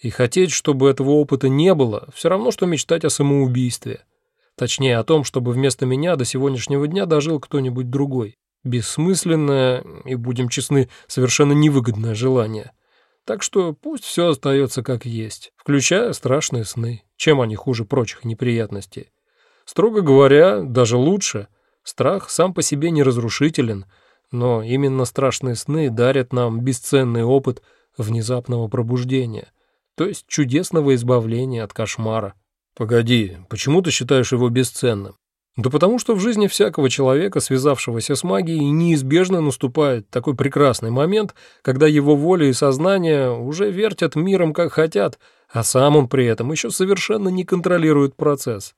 И хотеть, чтобы этого опыта не было, все равно, что мечтать о самоубийстве. Точнее, о том, чтобы вместо меня до сегодняшнего дня дожил кто-нибудь другой. Бессмысленное и, будем честны, совершенно невыгодное желание. Так что пусть все остается как есть, включая страшные сны. Чем они хуже прочих неприятностей? Строго говоря, даже лучше. Страх сам по себе не разрушителен, но именно страшные сны дарят нам бесценный опыт внезапного пробуждения, то есть чудесного избавления от кошмара. Погоди, почему ты считаешь его бесценным? Да потому что в жизни всякого человека, связавшегося с магией, неизбежно наступает такой прекрасный момент, когда его воля и сознание уже вертят миром как хотят, а сам он при этом еще совершенно не контролирует процесс.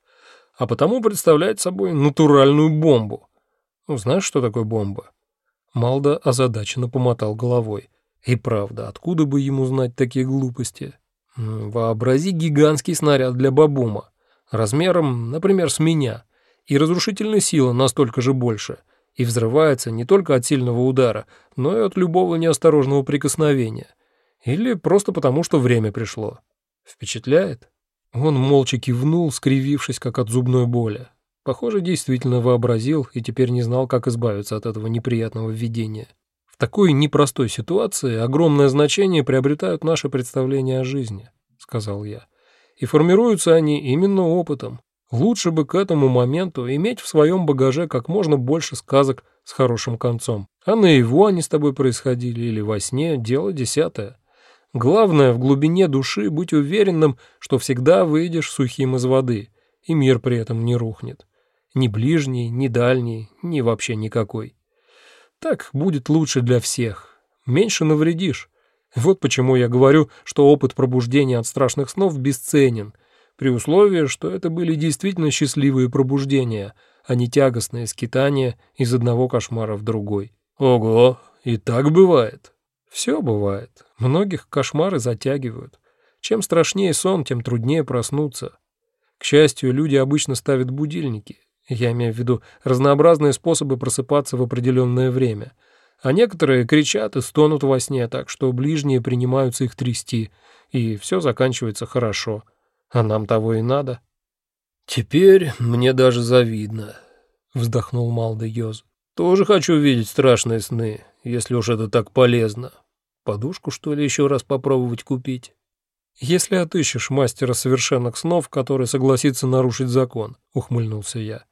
А потому представляет собой натуральную бомбу. Ну, знаешь, что такое бомба? Малда озадаченно помотал головой. И правда, откуда бы ему знать такие глупости? Вообрази гигантский снаряд для бабума, размером, например, с меня — и разрушительная сила настолько же больше, и взрывается не только от сильного удара, но и от любого неосторожного прикосновения. Или просто потому, что время пришло. Впечатляет? Он молча кивнул, скривившись, как от зубной боли. Похоже, действительно вообразил и теперь не знал, как избавиться от этого неприятного видения. Такой непростой ситуации огромное значение приобретают наши представления о жизни, сказал я. И формируются они именно опытом, Лучше бы к этому моменту иметь в своем багаже как можно больше сказок с хорошим концом. А на они с тобой происходили или во сне – дело десятое. Главное в глубине души быть уверенным, что всегда выйдешь сухим из воды, и мир при этом не рухнет. Ни ближний, ни дальний, ни вообще никакой. Так будет лучше для всех. Меньше навредишь. Вот почему я говорю, что опыт пробуждения от страшных снов бесценен – при условии, что это были действительно счастливые пробуждения, а не тягостные скитания из одного кошмара в другой. Ого, и так бывает. Все бывает. Многих кошмары затягивают. Чем страшнее сон, тем труднее проснуться. К счастью, люди обычно ставят будильники. Я имею в виду разнообразные способы просыпаться в определенное время. А некоторые кричат и стонут во сне так, что ближние принимаются их трясти, и все заканчивается хорошо. А нам того и надо. Теперь мне даже завидно, вздохнул Малда Йоз. Тоже хочу видеть страшные сны, если уж это так полезно. Подушку, что ли, еще раз попробовать купить? Если отыщешь мастера совершенных снов, который согласится нарушить закон, ухмыльнулся я.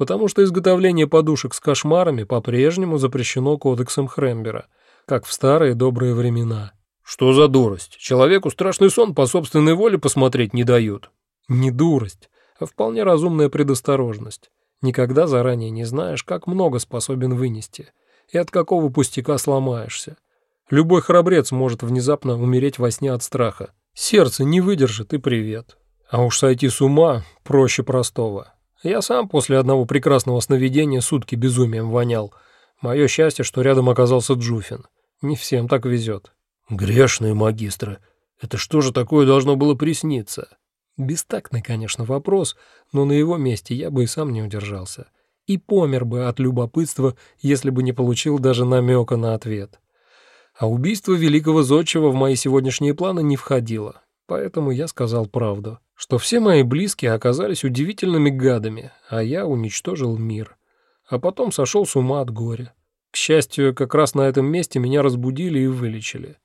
Потому что изготовление подушек с кошмарами по-прежнему запрещено кодексом Хрембера, как в старые добрые времена. «Что за дурость? Человеку страшный сон по собственной воле посмотреть не дают». «Не дурость, а вполне разумная предосторожность. Никогда заранее не знаешь, как много способен вынести и от какого пустяка сломаешься. Любой храбрец может внезапно умереть во сне от страха. Сердце не выдержит и привет. А уж сойти с ума проще простого. Я сам после одного прекрасного сновидения сутки безумием вонял. Мое счастье, что рядом оказался Джуфин. Не всем так везет. «Грешные магистры, это что же такое должно было присниться?» Бестактный, конечно, вопрос, но на его месте я бы и сам не удержался. И помер бы от любопытства, если бы не получил даже намека на ответ. А убийство великого зодчего в мои сегодняшние планы не входило, поэтому я сказал правду, что все мои близкие оказались удивительными гадами, а я уничтожил мир. А потом сошел с ума от горя. К счастью, как раз на этом месте меня разбудили и вылечили.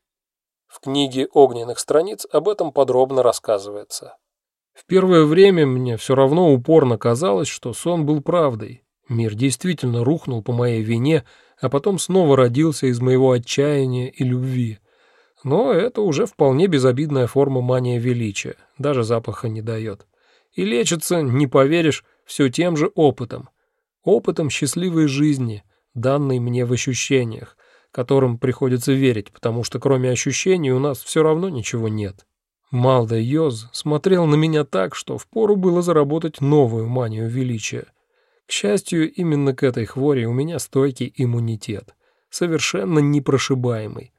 В книге огненных страниц об этом подробно рассказывается. В первое время мне все равно упорно казалось, что сон был правдой. Мир действительно рухнул по моей вине, а потом снова родился из моего отчаяния и любви. Но это уже вполне безобидная форма мания величия, даже запаха не дает. И лечится, не поверишь, все тем же опытом. Опытом счастливой жизни, данной мне в ощущениях, которым приходится верить, потому что кроме ощущений у нас все равно ничего нет. Малда Йоз смотрел на меня так, что впору было заработать новую манию величия. К счастью, именно к этой хвори у меня стойкий иммунитет, совершенно непрошибаемый.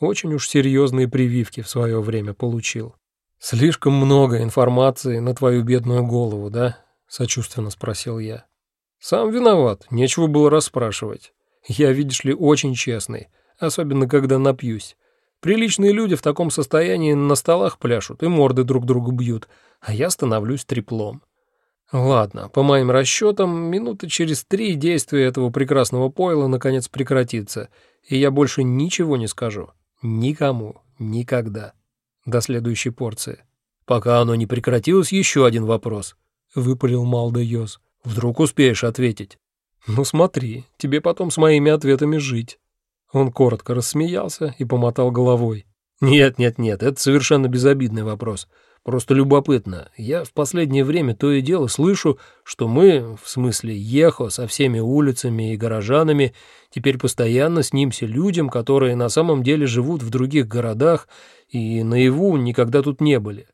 Очень уж серьезные прививки в свое время получил. «Слишком много информации на твою бедную голову, да?» — сочувственно спросил я. «Сам виноват, нечего было расспрашивать. Я, видишь ли, очень честный, особенно когда напьюсь. Приличные люди в таком состоянии на столах пляшут и морды друг другу бьют, а я становлюсь треплом. Ладно, по моим расчетам, минуты через три действие этого прекрасного пойла наконец прекратится, и я больше ничего не скажу. Никому. Никогда. До следующей порции. Пока оно не прекратилось, еще один вопрос. Выпалил Малда Йоз. Вдруг успеешь ответить. Ну смотри, тебе потом с моими ответами жить. Он коротко рассмеялся и помотал головой. Нет, нет, нет, это совершенно безобидный вопрос. Просто любопытно. Я в последнее время то и дело слышу, что мы, в смысле Ехо, со всеми улицами и горожанами, теперь постоянно снимся людям, которые на самом деле живут в других городах и наяву никогда тут не были.